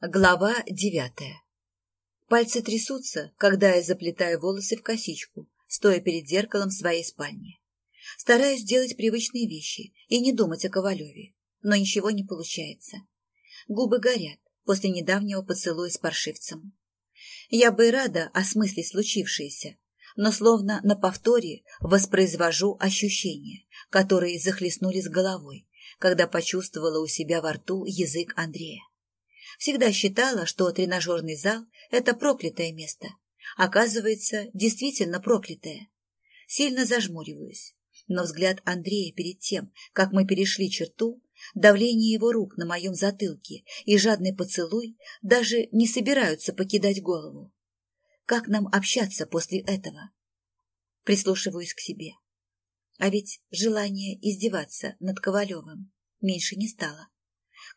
Глава девятая. Пальцы трясутся, когда я заплетаю волосы в косичку, стоя перед зеркалом в своей спальне. Стараюсь делать привычные вещи и не думать о Ковалеве, но ничего не получается. Губы горят после недавнего поцелуя с паршивцем. Я бы и рада осмыслить случившееся, но словно на повторе воспроизвожу ощущения, которые захлестнули с головой, когда почувствовала у себя во рту язык Андрея. Всегда считала, что тренажерный зал – это проклятое место. Оказывается, действительно проклятое. Сильно зажмуриваюсь. Но взгляд Андрея перед тем, как мы перешли черту, давление его рук на моем затылке и жадный поцелуй даже не собираются покидать голову. Как нам общаться после этого? Прислушиваюсь к себе. А ведь желание издеваться над Ковалевым меньше не стало.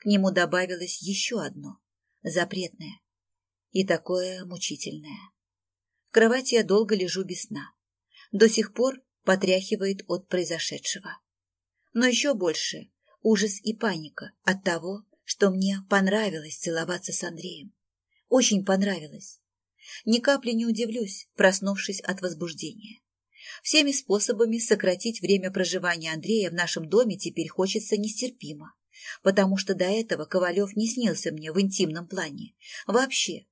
К нему добавилось еще одно, запретное. И такое мучительное. В кровати я долго лежу без сна. До сих пор потряхивает от произошедшего. Но еще больше ужас и паника от того, что мне понравилось целоваться с Андреем. Очень понравилось. Ни капли не удивлюсь, проснувшись от возбуждения. Всеми способами сократить время проживания Андрея в нашем доме теперь хочется нестерпимо потому что до этого Ковалев не снился мне в интимном плане. Вообще.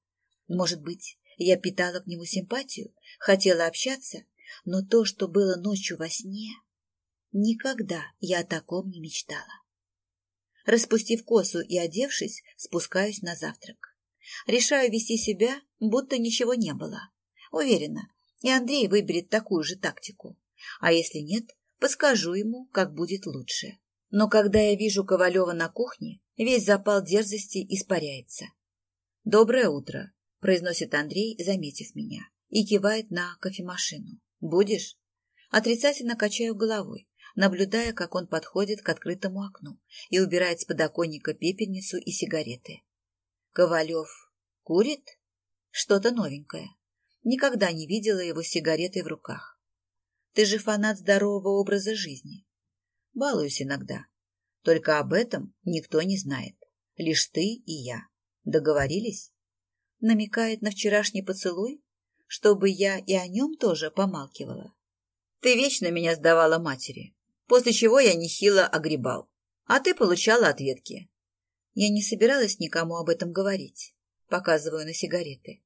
Может быть, я питала к нему симпатию, хотела общаться, но то, что было ночью во сне... Никогда я о таком не мечтала. Распустив косу и одевшись, спускаюсь на завтрак. Решаю вести себя, будто ничего не было. Уверена, и Андрей выберет такую же тактику. А если нет, подскажу ему, как будет лучше. Но когда я вижу Ковалева на кухне, весь запал дерзости испаряется. «Доброе утро», — произносит Андрей, заметив меня, и кивает на кофемашину. «Будешь?» Отрицательно качаю головой, наблюдая, как он подходит к открытому окну и убирает с подоконника пепельницу и сигареты. Ковалев курит? Что-то новенькое. Никогда не видела его с сигаретой в руках. Ты же фанат здорового образа жизни. Балуюсь иногда. Только об этом никто не знает. Лишь ты и я. Договорились? Намекает на вчерашний поцелуй, чтобы я и о нем тоже помалкивала. Ты вечно меня сдавала матери, после чего я нехило огребал. А ты получала ответки. Я не собиралась никому об этом говорить. Показываю на сигареты.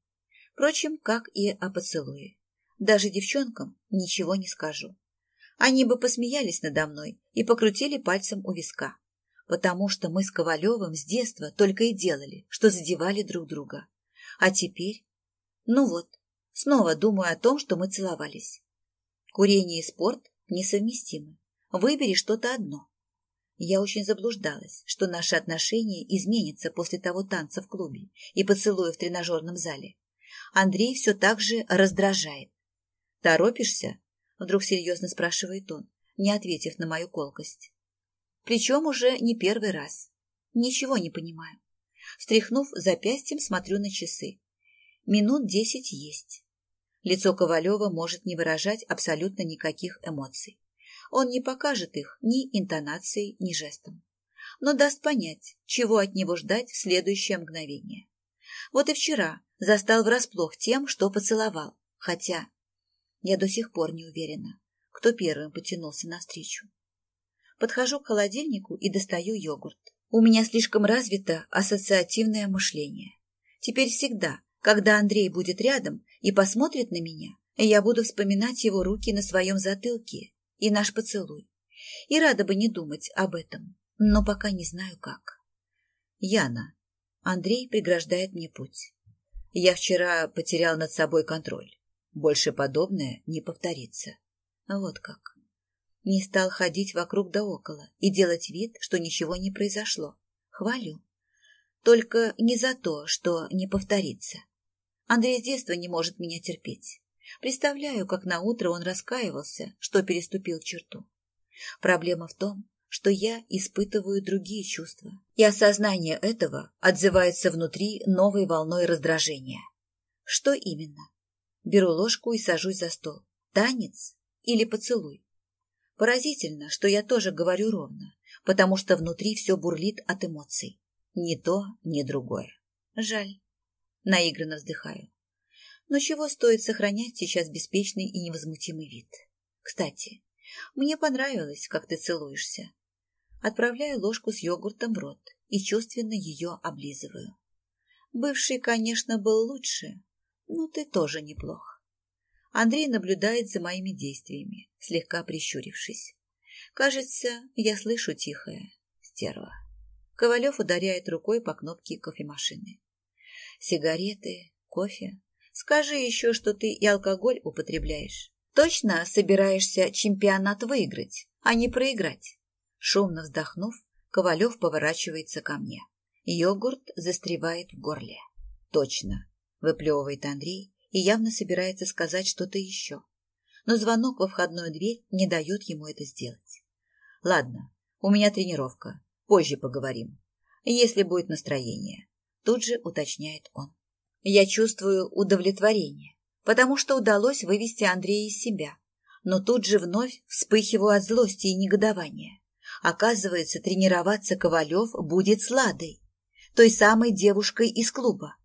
Впрочем, как и о поцелуе. Даже девчонкам ничего не скажу. Они бы посмеялись надо мной и покрутили пальцем у виска, потому что мы с Ковалевым с детства только и делали, что задевали друг друга. А теперь... Ну вот, снова думаю о том, что мы целовались. Курение и спорт несовместимы. Выбери что-то одно. Я очень заблуждалась, что наши отношения изменятся после того танца в клубе и поцелуя в тренажерном зале. Андрей все так же раздражает. Торопишься? Вдруг серьезно спрашивает он, не ответив на мою колкость. Причем уже не первый раз. Ничего не понимаю. Встряхнув запястьем, смотрю на часы. Минут десять есть. Лицо Ковалева может не выражать абсолютно никаких эмоций. Он не покажет их ни интонацией, ни жестом. Но даст понять, чего от него ждать в следующее мгновение. Вот и вчера застал врасплох тем, что поцеловал. Хотя я до сих пор не уверена, кто первым потянулся навстречу. Подхожу к холодильнику и достаю йогурт. У меня слишком развито ассоциативное мышление. Теперь всегда, когда Андрей будет рядом и посмотрит на меня, я буду вспоминать его руки на своем затылке и наш поцелуй. И рада бы не думать об этом, но пока не знаю как. Яна. Андрей преграждает мне путь. Я вчера потерял над собой контроль. Больше подобное не повторится. Вот как. Не стал ходить вокруг да около и делать вид, что ничего не произошло. Хвалю. Только не за то, что не повторится. Андрей с детства не может меня терпеть. Представляю, как на утро он раскаивался, что переступил черту. Проблема в том, что я испытываю другие чувства, и осознание этого отзывается внутри новой волной раздражения. Что именно? Беру ложку и сажусь за стол. Танец или поцелуй? Поразительно, что я тоже говорю ровно, потому что внутри все бурлит от эмоций. Ни то, ни другое. Жаль. Наигранно вздыхаю. Но чего стоит сохранять сейчас беспечный и невозмутимый вид? Кстати, мне понравилось, как ты целуешься. Отправляю ложку с йогуртом в рот и чувственно ее облизываю. Бывший, конечно, был лучше, но ты тоже неплох. Андрей наблюдает за моими действиями, слегка прищурившись. Кажется, я слышу тихое «стерва». Ковалев ударяет рукой по кнопке кофемашины. Сигареты, кофе. Скажи еще, что ты и алкоголь употребляешь. Точно собираешься чемпионат выиграть, а не проиграть? Шумно вздохнув, Ковалев поворачивается ко мне. Йогурт застревает в горле. Точно, выплевывает Андрей и явно собирается сказать что-то еще. Но звонок во входную дверь не дает ему это сделать. Ладно, у меня тренировка. Позже поговорим. Если будет настроение. Тут же уточняет он. Я чувствую удовлетворение, потому что удалось вывести Андрея из себя. Но тут же вновь вспыхиваю от злости и негодования. Оказывается, тренироваться Ковалев будет с Ладой, той самой девушкой из клуба.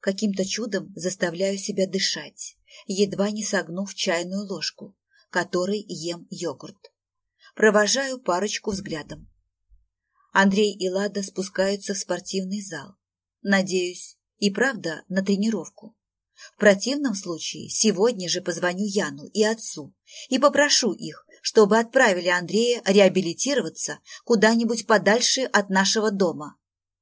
Каким-то чудом заставляю себя дышать, едва не согнув чайную ложку, которой ем йогурт. Провожаю парочку взглядом. Андрей и Лада спускаются в спортивный зал. Надеюсь, и правда на тренировку. В противном случае сегодня же позвоню Яну и отцу и попрошу их, чтобы отправили Андрея реабилитироваться куда-нибудь подальше от нашего дома.